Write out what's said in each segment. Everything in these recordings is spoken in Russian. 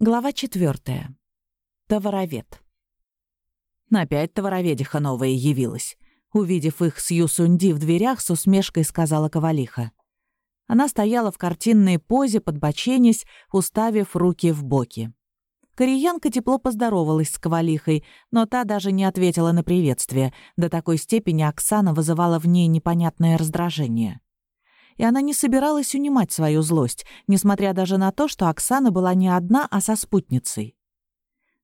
Глава четвертая. Товаровед. Опять товароведиха новая явилась. Увидев их с Юсунди в дверях, с усмешкой сказала Ковалиха. Она стояла в картинной позе, подбоченясь, уставив руки в боки. Кореянка тепло поздоровалась с Ковалихой, но та даже не ответила на приветствие. До такой степени Оксана вызывала в ней непонятное раздражение и она не собиралась унимать свою злость, несмотря даже на то, что Оксана была не одна, а со спутницей.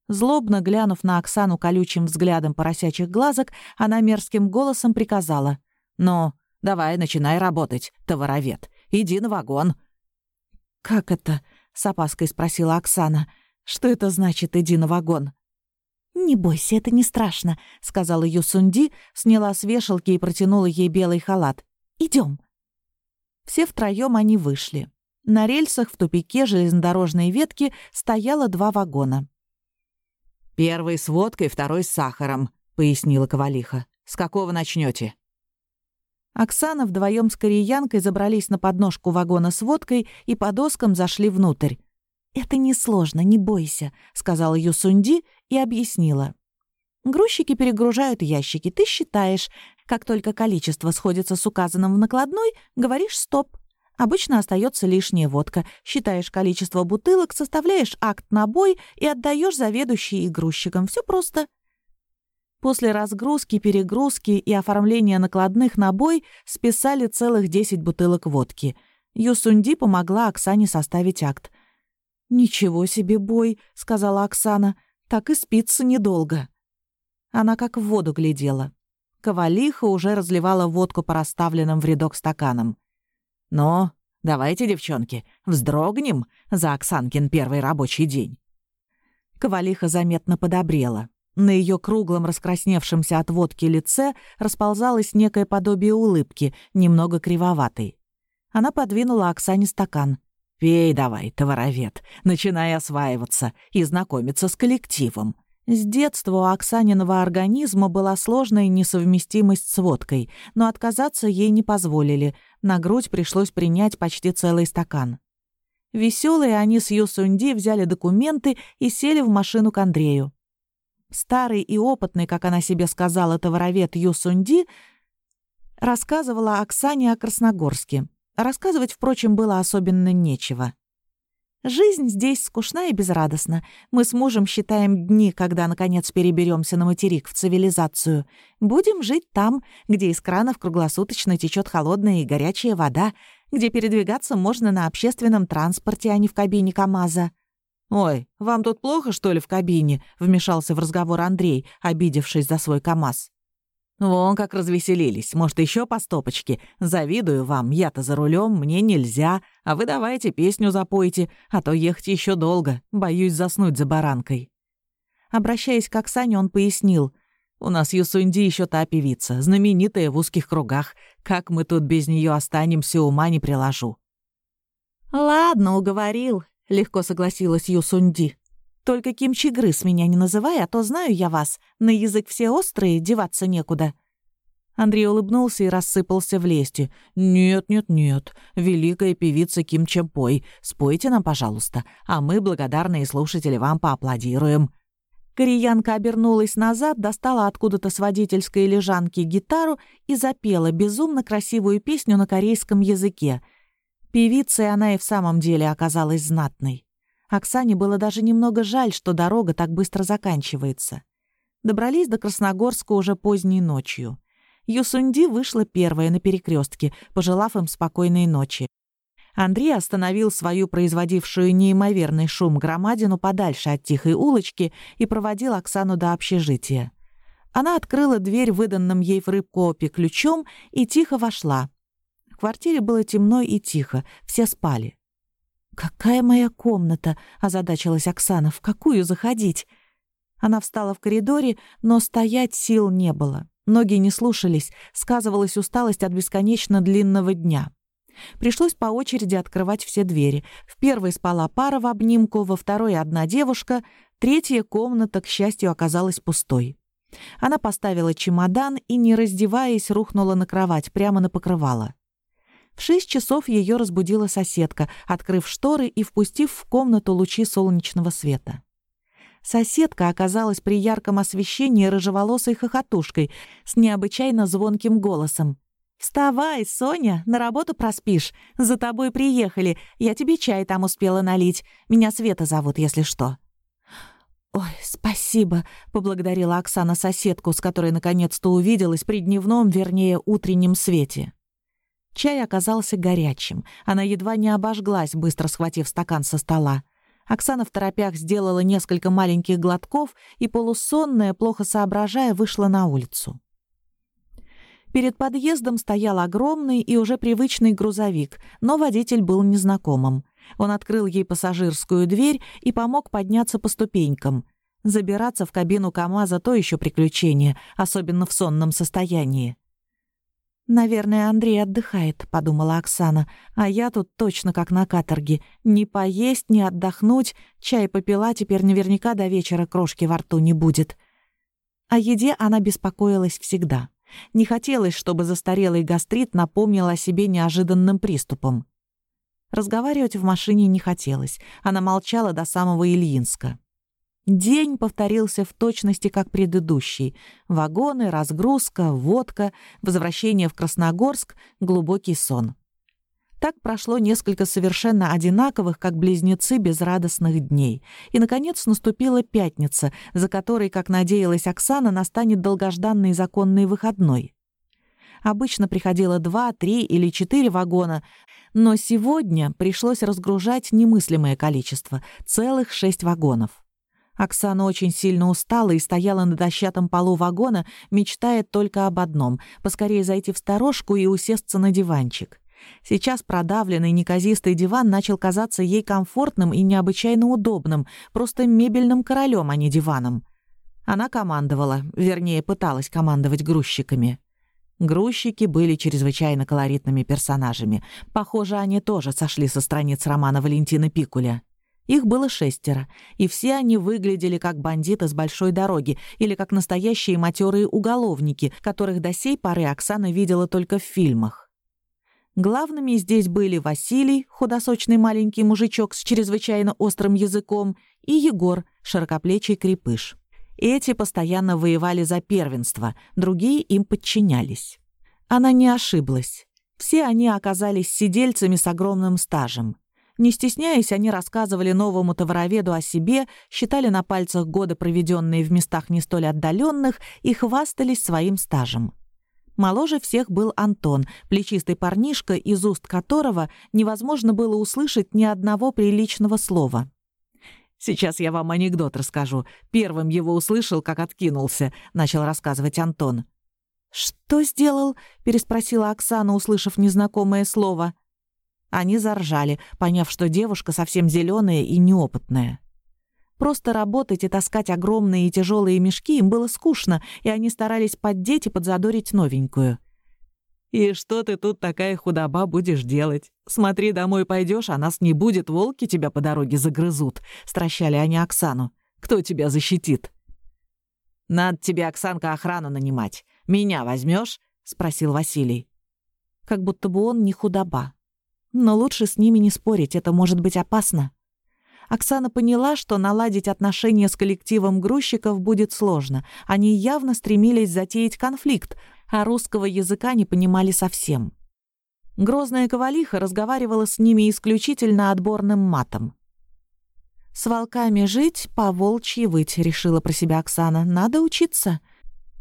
Злобно глянув на Оксану колючим взглядом поросячих глазок, она мерзким голосом приказала. «Ну, давай, начинай работать, товаровед. Иди на вагон». «Как это?» — с опаской спросила Оксана. «Что это значит «иди на вагон»?» «Не бойся, это не страшно», — сказала Юсунди, сняла с вешалки и протянула ей белый халат. Идем. Все втроем они вышли. На рельсах в тупике железнодорожной ветки стояло два вагона. «Первый с водкой, второй с сахаром», — пояснила Ковалиха. «С какого начнете? Оксана вдвоем с кореянкой забрались на подножку вагона с водкой и по доскам зашли внутрь. «Это несложно, не бойся», — сказала Юсунди и объяснила. Грузчики перегружают ящики. Ты считаешь. Как только количество сходится с указанным в накладной, говоришь «стоп». Обычно остается лишняя водка. Считаешь количество бутылок, составляешь акт на бой и отдаешь заведующей и грузчикам. Все просто. После разгрузки, перегрузки и оформления накладных на бой списали целых 10 бутылок водки. Юсунди помогла Оксане составить акт. «Ничего себе бой», — сказала Оксана. «Так и спится недолго». Она как в воду глядела. Ковалиха уже разливала водку по расставленным в рядок стаканам. «Но давайте, девчонки, вздрогнем за Оксанкин первый рабочий день». Ковалиха заметно подобрела. На ее круглом, раскрасневшемся от водки лице расползалось некое подобие улыбки, немного кривоватой. Она подвинула Оксане стакан. «Пей давай, товаровед, начинай осваиваться и знакомиться с коллективом. С детства у Оксаниного организма была сложная несовместимость с водкой, но отказаться ей не позволили. На грудь пришлось принять почти целый стакан. Веселые они с Юсунди взяли документы и сели в машину к Андрею. Старый и опытный, как она себе сказала, товаровед Юсунди рассказывала Оксане о Красногорске. Рассказывать, впрочем, было особенно нечего. Жизнь здесь скучна и безрадостна. Мы с мужем считаем дни, когда, наконец, переберемся на материк в цивилизацию. Будем жить там, где из кранов круглосуточно течет холодная и горячая вода, где передвигаться можно на общественном транспорте, а не в кабине КамАЗа. «Ой, вам тут плохо, что ли, в кабине?» — вмешался в разговор Андрей, обидевшись за свой КамАЗ. Вон как развеселились. Может, еще по стопочке. Завидую вам. Я-то за рулем, мне нельзя. А вы давайте песню запойте, а то ехать еще долго. Боюсь заснуть за баранкой. Обращаясь к Оксане, он пояснил. «У нас Юсунди еще та певица, знаменитая в узких кругах. Как мы тут без нее останемся, ума не приложу». «Ладно, уговорил», — легко согласилась Юсунди. Только кимчи-грыз меня не называй, а то знаю я вас. На язык все острые, деваться некуда». Андрей улыбнулся и рассыпался в лести. «Нет, нет, нет. Великая певица Ким Чемпой. Спойте нам, пожалуйста, а мы, благодарные слушатели, вам поаплодируем». Кореянка обернулась назад, достала откуда-то с водительской лежанки гитару и запела безумно красивую песню на корейском языке. Певицей она и в самом деле оказалась знатной. Оксане было даже немного жаль, что дорога так быстро заканчивается. Добрались до Красногорска уже поздней ночью. Юсунди вышла первая на перекрестке, пожелав им спокойной ночи. Андрей остановил свою производившую неимоверный шум громадину подальше от тихой улочки и проводил Оксану до общежития. Она открыла дверь выданным ей в рыбкоопе ключом и тихо вошла. В квартире было темно и тихо, все спали. «Какая моя комната?» — озадачилась Оксана. «В какую заходить?» Она встала в коридоре, но стоять сил не было. Ноги не слушались, сказывалась усталость от бесконечно длинного дня. Пришлось по очереди открывать все двери. В первой спала пара в обнимку, во второй — одна девушка, третья комната, к счастью, оказалась пустой. Она поставила чемодан и, не раздеваясь, рухнула на кровать, прямо на покрывало. В шесть часов ее разбудила соседка, открыв шторы и впустив в комнату лучи солнечного света. Соседка оказалась при ярком освещении рыжеволосой хохотушкой с необычайно звонким голосом. «Вставай, Соня, на работу проспишь. За тобой приехали. Я тебе чай там успела налить. Меня Света зовут, если что». «Ой, спасибо», — поблагодарила Оксана соседку, с которой наконец-то увиделась при дневном, вернее, утреннем свете. Чай оказался горячим. Она едва не обожглась, быстро схватив стакан со стола. Оксана в торопях сделала несколько маленьких глотков и, полусонная, плохо соображая, вышла на улицу. Перед подъездом стоял огромный и уже привычный грузовик, но водитель был незнакомым. Он открыл ей пассажирскую дверь и помог подняться по ступенькам. Забираться в кабину КамАЗа — то еще приключение, особенно в сонном состоянии. «Наверное, Андрей отдыхает», — подумала Оксана. «А я тут точно как на каторге. Не поесть, не отдохнуть. Чай попила, теперь наверняка до вечера крошки во рту не будет». О еде она беспокоилась всегда. Не хотелось, чтобы застарелый гастрит напомнил о себе неожиданным приступом. Разговаривать в машине не хотелось. Она молчала до самого Ильинска. День повторился в точности, как предыдущий. Вагоны, разгрузка, водка, возвращение в Красногорск, глубокий сон. Так прошло несколько совершенно одинаковых, как близнецы, безрадостных дней. И, наконец, наступила пятница, за которой, как надеялась Оксана, настанет долгожданный законный выходной. Обычно приходило два, три или четыре вагона, но сегодня пришлось разгружать немыслимое количество — целых шесть вагонов. Оксана очень сильно устала и стояла на дощатом полу вагона, мечтая только об одном — поскорее зайти в сторожку и усесться на диванчик. Сейчас продавленный неказистый диван начал казаться ей комфортным и необычайно удобным, просто мебельным королем, а не диваном. Она командовала, вернее, пыталась командовать грузчиками. Грузчики были чрезвычайно колоритными персонажами. Похоже, они тоже сошли со страниц романа Валентина Пикуля. Их было шестеро, и все они выглядели как бандиты с большой дороги или как настоящие матерые уголовники, которых до сей поры Оксана видела только в фильмах. Главными здесь были Василий, худосочный маленький мужичок с чрезвычайно острым языком, и Егор, широкоплечий крепыш. Эти постоянно воевали за первенство, другие им подчинялись. Она не ошиблась. Все они оказались сидельцами с огромным стажем. Не стесняясь, они рассказывали новому товароведу о себе, считали на пальцах годы, проведенные в местах не столь отдаленных, и хвастались своим стажем. Моложе всех был Антон, плечистый парнишка, из уст которого невозможно было услышать ни одного приличного слова. «Сейчас я вам анекдот расскажу. Первым его услышал, как откинулся», — начал рассказывать Антон. «Что сделал?» — переспросила Оксана, услышав незнакомое слово. Они заржали, поняв, что девушка совсем зеленая и неопытная. Просто работать и таскать огромные и тяжелые мешки им было скучно, и они старались поддеть и подзадорить новенькую. «И что ты тут такая худоба будешь делать? Смотри, домой пойдешь, а нас не будет, волки тебя по дороге загрызут», — стращали они Оксану. «Кто тебя защитит?» «Надо тебе, Оксанка, охрану нанимать. Меня возьмешь? спросил Василий. Как будто бы он не худоба. Но лучше с ними не спорить, это может быть опасно. Оксана поняла, что наладить отношения с коллективом грузчиков будет сложно. Они явно стремились затеять конфликт, а русского языка не понимали совсем. Грозная ковалиха разговаривала с ними исключительно отборным матом. «С волками жить, по волчьи выть», — решила про себя Оксана. «Надо учиться.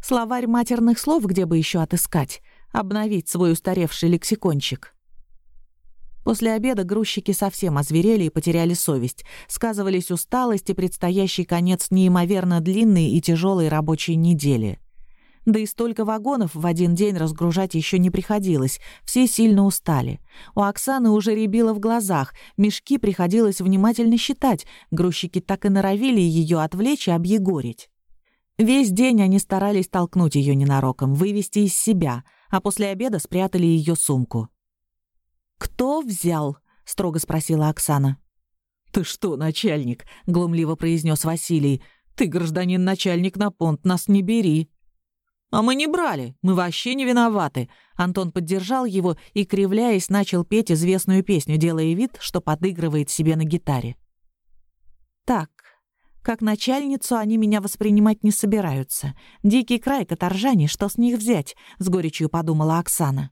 Словарь матерных слов где бы еще отыскать? Обновить свой устаревший лексикончик». После обеда грузчики совсем озверели и потеряли совесть. Сказывались усталость и предстоящий конец неимоверно длинной и тяжелой рабочей недели. Да и столько вагонов в один день разгружать еще не приходилось, все сильно устали. У Оксаны уже рябило в глазах, мешки приходилось внимательно считать, грузчики так и норовили ее отвлечь и объегорить. Весь день они старались толкнуть ее ненароком, вывести из себя, а после обеда спрятали ее сумку. «Кто взял?» — строго спросила Оксана. «Ты что, начальник?» — глумливо произнес Василий. «Ты, гражданин начальник, на понт нас не бери». «А мы не брали, мы вообще не виноваты». Антон поддержал его и, кривляясь, начал петь известную песню, делая вид, что подыгрывает себе на гитаре. «Так, как начальницу они меня воспринимать не собираются. Дикий край, каторжане, что с них взять?» — с горечью подумала Оксана.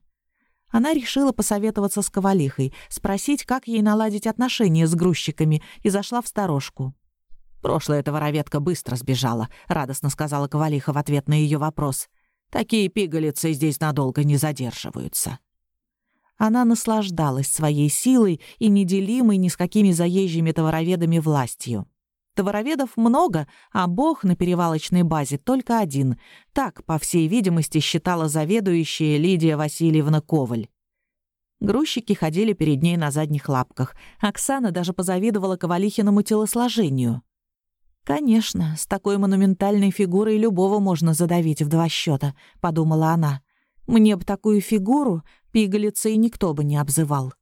Она решила посоветоваться с Ковалихой, спросить, как ей наладить отношения с грузчиками, и зашла в сторожку. «Прошлая эта вороветка быстро сбежала», — радостно сказала Ковалиха в ответ на ее вопрос. «Такие пигалицы здесь надолго не задерживаются». Она наслаждалась своей силой и неделимой ни с какими заезжими товароведами властью. Товароведов много, а бог на перевалочной базе только один. Так, по всей видимости, считала заведующая Лидия Васильевна Коваль. Грузчики ходили перед ней на задних лапках. Оксана даже позавидовала Ковалихиному телосложению. «Конечно, с такой монументальной фигурой любого можно задавить в два счета, подумала она. «Мне бы такую фигуру пигалицей никто бы не обзывал».